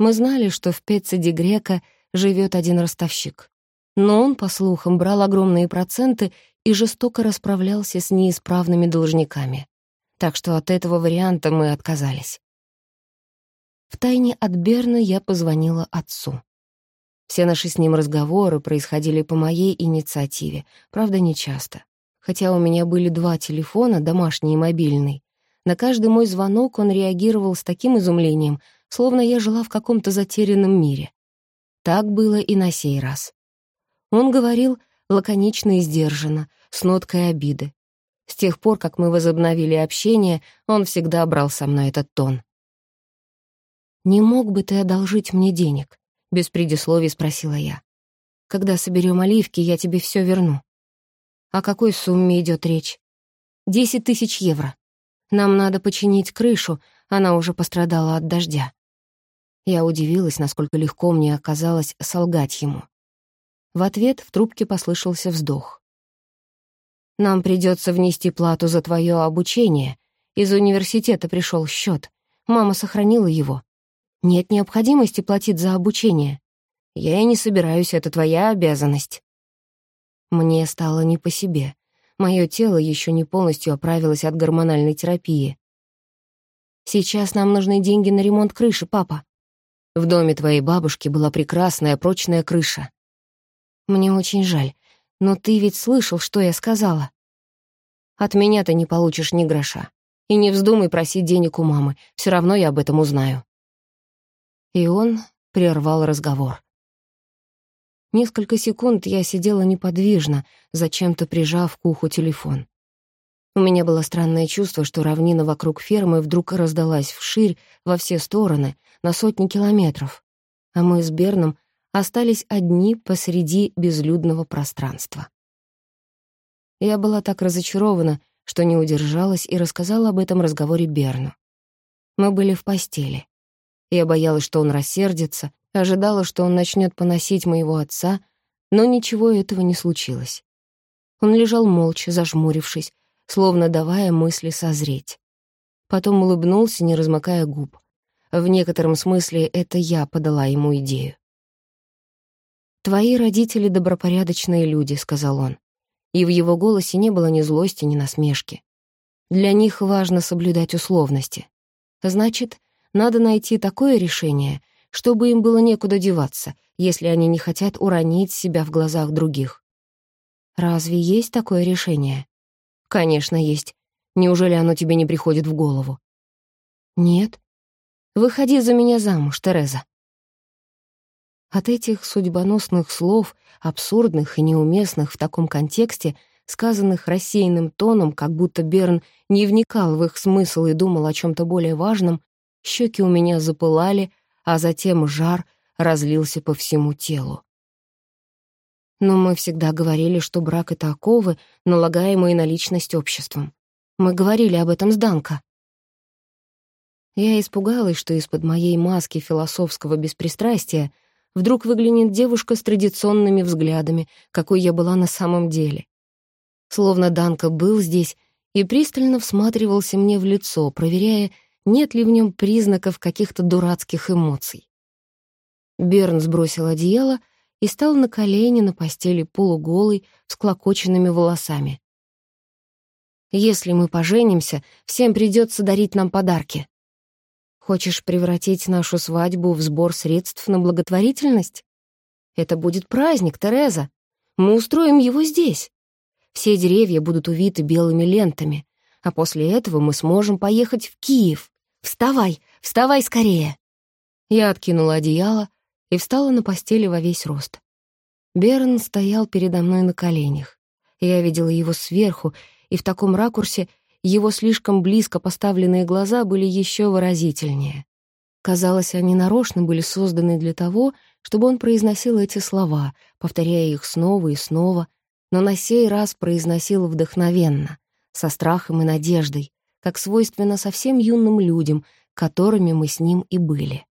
Мы знали, что в Пеце Грека живет один ростовщик. Но он, по слухам, брал огромные проценты и жестоко расправлялся с неисправными должниками. Так что от этого варианта мы отказались. Втайне от Берна я позвонила отцу. Все наши с ним разговоры происходили по моей инициативе, правда, нечасто. Хотя у меня были два телефона, домашний и мобильный. На каждый мой звонок он реагировал с таким изумлением, словно я жила в каком-то затерянном мире. Так было и на сей раз. Он говорил лаконично и сдержанно, с ноткой обиды. С тех пор, как мы возобновили общение, он всегда брал со мной этот тон. «Не мог бы ты одолжить мне денег?» — без предисловий спросила я. «Когда соберем оливки, я тебе все верну». «О какой сумме идет речь?» «Десять тысяч евро. Нам надо починить крышу, она уже пострадала от дождя». Я удивилась, насколько легко мне оказалось солгать ему. В ответ в трубке послышался вздох. «Нам придется внести плату за твое обучение. Из университета пришел счет. Мама сохранила его. Нет необходимости платить за обучение. Я и не собираюсь, это твоя обязанность». Мне стало не по себе. Мое тело еще не полностью оправилось от гормональной терапии. «Сейчас нам нужны деньги на ремонт крыши, папа». «В доме твоей бабушки была прекрасная прочная крыша». «Мне очень жаль, но ты ведь слышал, что я сказала». «От меня ты не получишь ни гроша. И не вздумай просить денег у мамы, все равно я об этом узнаю». И он прервал разговор. Несколько секунд я сидела неподвижно, зачем-то прижав к уху телефон. У меня было странное чувство, что равнина вокруг фермы вдруг раздалась вширь во все стороны, на сотни километров, а мы с Берном остались одни посреди безлюдного пространства. Я была так разочарована, что не удержалась и рассказала об этом разговоре Берну. Мы были в постели. Я боялась, что он рассердится, Ожидала, что он начнет поносить моего отца, но ничего этого не случилось. Он лежал молча, зажмурившись, словно давая мысли созреть. Потом улыбнулся, не размыкая губ. В некотором смысле это я подала ему идею. «Твои родители добропорядочные люди», — сказал он. И в его голосе не было ни злости, ни насмешки. Для них важно соблюдать условности. Значит, надо найти такое решение, чтобы им было некуда деваться, если они не хотят уронить себя в глазах других. Разве есть такое решение? Конечно, есть. Неужели оно тебе не приходит в голову? Нет. Выходи за меня замуж, Тереза. От этих судьбоносных слов, абсурдных и неуместных в таком контексте, сказанных рассеянным тоном, как будто Берн не вникал в их смысл и думал о чем то более важном, щеки у меня запылали, а затем жар разлился по всему телу. Но мы всегда говорили, что брак — это оковы, налагаемые на личность обществом. Мы говорили об этом с Данко. Я испугалась, что из-под моей маски философского беспристрастия вдруг выглянет девушка с традиционными взглядами, какой я была на самом деле. Словно Данко был здесь и пристально всматривался мне в лицо, проверяя, нет ли в нем признаков каких-то дурацких эмоций. Берн сбросил одеяло и стал на колени на постели полуголый, с клокоченными волосами. «Если мы поженимся, всем придется дарить нам подарки. Хочешь превратить нашу свадьбу в сбор средств на благотворительность? Это будет праздник, Тереза. Мы устроим его здесь. Все деревья будут увиты белыми лентами, а после этого мы сможем поехать в Киев. Вставай, вставай скорее!» Я откинула одеяло и встала на постели во весь рост. Берн стоял передо мной на коленях. Я видела его сверху, и в таком ракурсе его слишком близко поставленные глаза были еще выразительнее. Казалось, они нарочно были созданы для того, чтобы он произносил эти слова, повторяя их снова и снова, но на сей раз произносил вдохновенно, со страхом и надеждой, как свойственно совсем юным людям, которыми мы с ним и были.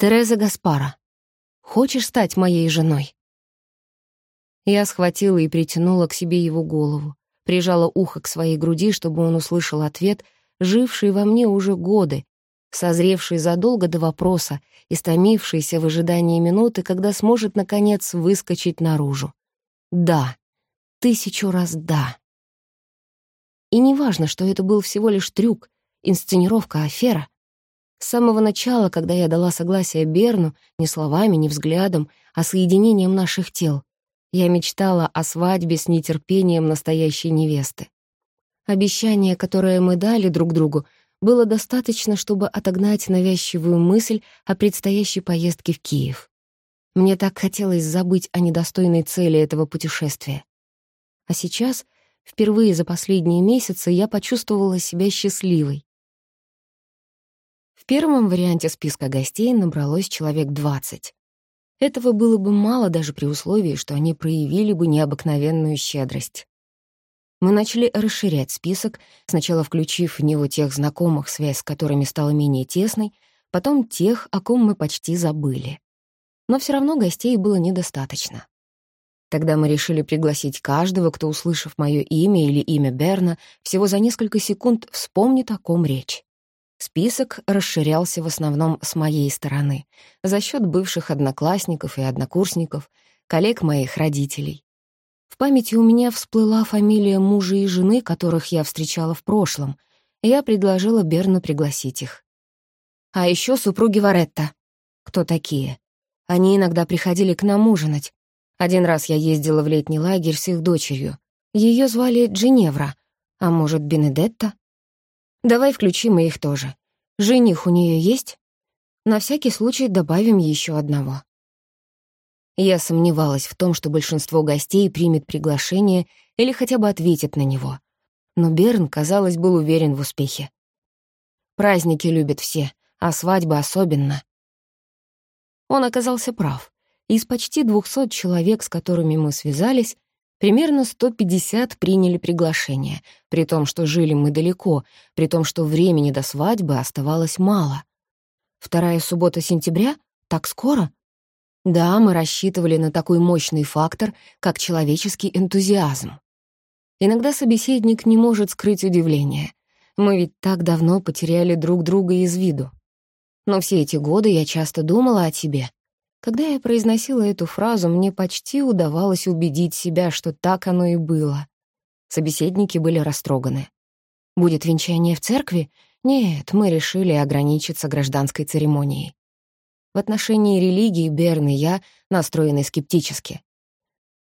«Тереза Гаспара, хочешь стать моей женой?» Я схватила и притянула к себе его голову, прижала ухо к своей груди, чтобы он услышал ответ, живший во мне уже годы, созревший задолго до вопроса, истомившийся в ожидании минуты, когда сможет, наконец, выскочить наружу. Да, тысячу раз да. И неважно, что это был всего лишь трюк, инсценировка, афера. С самого начала, когда я дала согласие Берну, ни словами, ни взглядом, а соединением наших тел, я мечтала о свадьбе с нетерпением настоящей невесты. Обещание, которое мы дали друг другу, было достаточно, чтобы отогнать навязчивую мысль о предстоящей поездке в Киев. Мне так хотелось забыть о недостойной цели этого путешествия. А сейчас, впервые за последние месяцы, я почувствовала себя счастливой. Первом варианте списка гостей набралось человек 20. Этого было бы мало даже при условии, что они проявили бы необыкновенную щедрость. Мы начали расширять список, сначала включив в него тех знакомых, связь с которыми стала менее тесной, потом тех, о ком мы почти забыли. Но все равно гостей было недостаточно. Тогда мы решили пригласить каждого, кто, услышав мое имя или имя Берна, всего за несколько секунд вспомнит, о ком речь. Список расширялся в основном с моей стороны, за счет бывших одноклассников и однокурсников, коллег моих родителей. В памяти у меня всплыла фамилия мужа и жены, которых я встречала в прошлом. Я предложила Берну пригласить их. А еще супруги Варетта. Кто такие? Они иногда приходили к нам ужинать. Один раз я ездила в летний лагерь с их дочерью. Ее звали Джиневра, а может, Бенедетта? Давай включим и их тоже. Жених у нее есть? На всякий случай добавим еще одного. Я сомневалась в том, что большинство гостей примет приглашение или хотя бы ответит на него. Но Берн, казалось, был уверен в успехе. Праздники любят все, а свадьба особенно. Он оказался прав. Из почти 200 человек, с которыми мы связались, примерно 150 приняли приглашение, при том, что жили мы далеко, при том, что времени до свадьбы оставалось мало. Вторая суббота сентября? Так скоро? Да, мы рассчитывали на такой мощный фактор, как человеческий энтузиазм. Иногда собеседник не может скрыть удивление. Мы ведь так давно потеряли друг друга из виду. Но все эти годы я часто думала о тебе. Когда я произносила эту фразу, мне почти удавалось убедить себя, что так оно и было. Собеседники были растроганы. Будет венчание в церкви? Нет, мы решили ограничиться гражданской церемонией. В отношении религии Берн и я настроены скептически.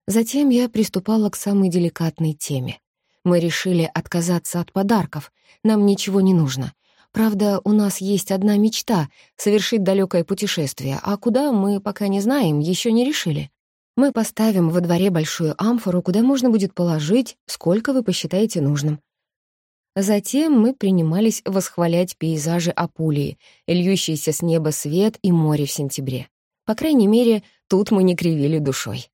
Затем я приступала к самой деликатной теме. Мы решили отказаться от подарков, нам ничего не нужно. Правда, у нас есть одна мечта — совершить далекое путешествие, а куда мы пока не знаем, еще не решили. Мы поставим во дворе большую амфору, куда можно будет положить, сколько вы посчитаете нужным. Затем мы принимались восхвалять пейзажи Апулии, льющийся с неба свет и море в сентябре. По крайней мере, тут мы не кривили душой.